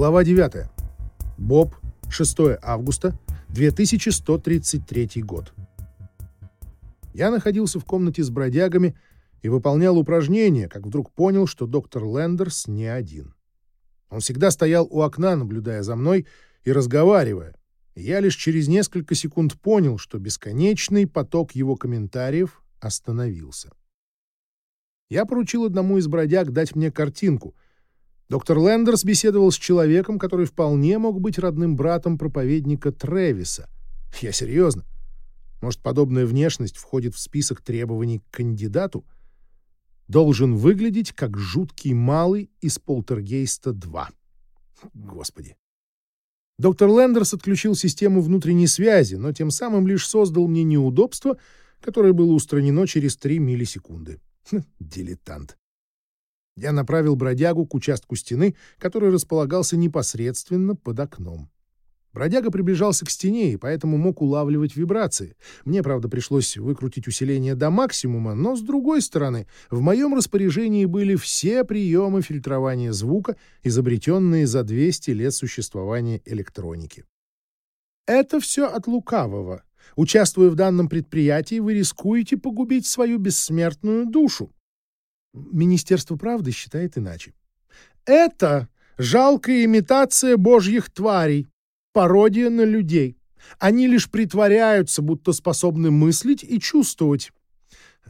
Глава 9. Боб, 6 августа, 2133 год. Я находился в комнате с бродягами и выполнял упражнения, как вдруг понял, что доктор Лендерс не один. Он всегда стоял у окна, наблюдая за мной и разговаривая. Я лишь через несколько секунд понял, что бесконечный поток его комментариев остановился. Я поручил одному из бродяг дать мне картинку — Доктор Лендерс беседовал с человеком, который вполне мог быть родным братом проповедника Тревиса. Я серьезно. Может, подобная внешность входит в список требований к кандидату? Должен выглядеть как жуткий малый из «Полтергейста-2». Господи. Доктор Лендерс отключил систему внутренней связи, но тем самым лишь создал мне неудобство, которое было устранено через 3 миллисекунды. Дилетант. Я направил бродягу к участку стены, который располагался непосредственно под окном. Бродяга приближался к стене и поэтому мог улавливать вибрации. Мне, правда, пришлось выкрутить усиление до максимума, но, с другой стороны, в моем распоряжении были все приемы фильтрования звука, изобретенные за 200 лет существования электроники. Это все от лукавого. Участвуя в данном предприятии, вы рискуете погубить свою бессмертную душу. Министерство правды считает иначе. Это жалкая имитация божьих тварей, пародия на людей. Они лишь притворяются, будто способны мыслить и чувствовать.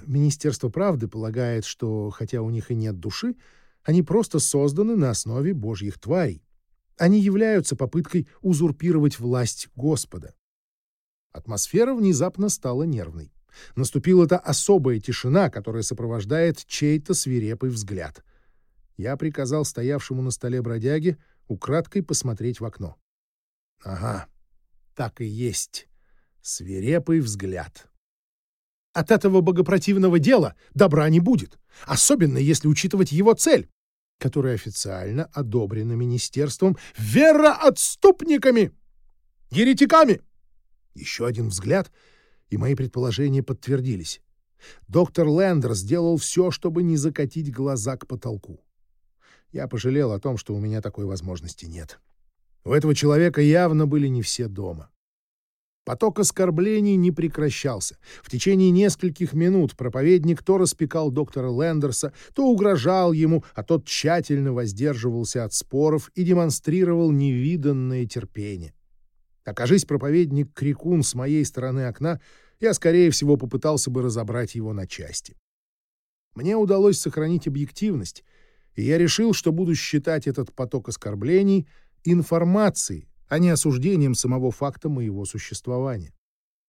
Министерство правды полагает, что, хотя у них и нет души, они просто созданы на основе божьих тварей. Они являются попыткой узурпировать власть Господа. Атмосфера внезапно стала нервной. Наступила та особая тишина, которая сопровождает чей-то свирепый взгляд. Я приказал стоявшему на столе бродяге украдкой посмотреть в окно. Ага, так и есть. Свирепый взгляд. От этого богопротивного дела добра не будет, особенно если учитывать его цель, которая официально одобрена министерством вероотступниками, еретиками. Еще один взгляд — и мои предположения подтвердились. Доктор Лендер сделал все, чтобы не закатить глаза к потолку. Я пожалел о том, что у меня такой возможности нет. У этого человека явно были не все дома. Поток оскорблений не прекращался. В течение нескольких минут проповедник то распекал доктора Лендерса, то угрожал ему, а тот тщательно воздерживался от споров и демонстрировал невиданное терпение. Окажись проповедник Крикун с моей стороны окна, я, скорее всего, попытался бы разобрать его на части. Мне удалось сохранить объективность, и я решил, что буду считать этот поток оскорблений информацией, а не осуждением самого факта моего существования.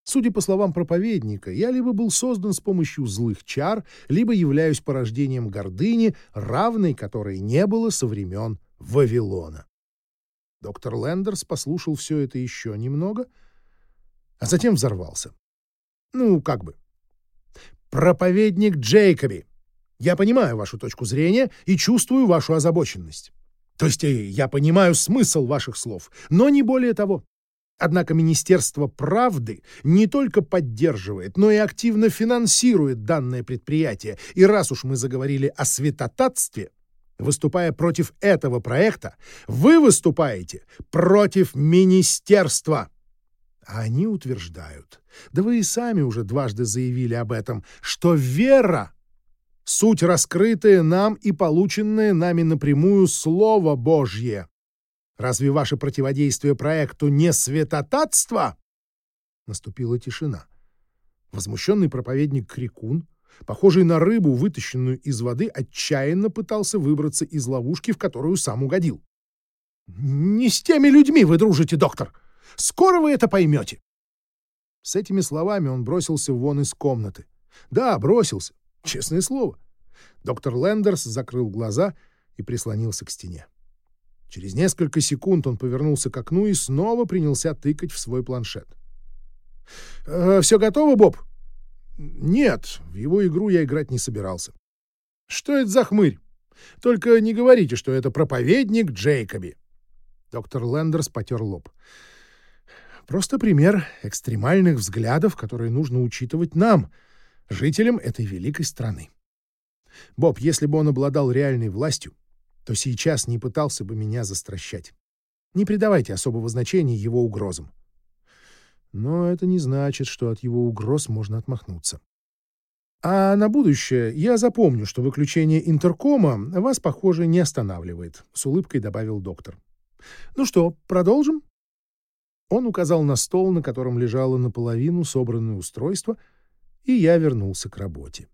Судя по словам проповедника, я либо был создан с помощью злых чар, либо являюсь порождением гордыни, равной которой не было со времен Вавилона. Доктор Лендерс послушал все это еще немного, а затем взорвался. Ну, как бы. «Проповедник Джейкоби, я понимаю вашу точку зрения и чувствую вашу озабоченность. То есть э, я понимаю смысл ваших слов, но не более того. Однако Министерство правды не только поддерживает, но и активно финансирует данное предприятие. И раз уж мы заговорили о святотатстве, Выступая против этого проекта, вы выступаете против министерства. А они утверждают, да вы и сами уже дважды заявили об этом, что вера — суть раскрытая нам и полученное нами напрямую Слово Божье. Разве ваше противодействие проекту не святотатство? Наступила тишина. Возмущенный проповедник Крикун похожий на рыбу, вытащенную из воды, отчаянно пытался выбраться из ловушки, в которую сам угодил. «Не с теми людьми вы дружите, доктор! Скоро вы это поймете!» С этими словами он бросился вон из комнаты. Да, бросился, честное слово. Доктор Лендерс закрыл глаза и прислонился к стене. Через несколько секунд он повернулся к окну и снова принялся тыкать в свой планшет. «Э, «Все готово, Боб?» Нет, в его игру я играть не собирался. Что это за хмырь? Только не говорите, что это проповедник Джейкоби. Доктор Лендерс потер лоб. Просто пример экстремальных взглядов, которые нужно учитывать нам, жителям этой великой страны. Боб, если бы он обладал реальной властью, то сейчас не пытался бы меня застращать. Не придавайте особого значения его угрозам. Но это не значит, что от его угроз можно отмахнуться. А на будущее я запомню, что выключение интеркома вас, похоже, не останавливает, — с улыбкой добавил доктор. Ну что, продолжим? Он указал на стол, на котором лежало наполовину собранное устройство, и я вернулся к работе.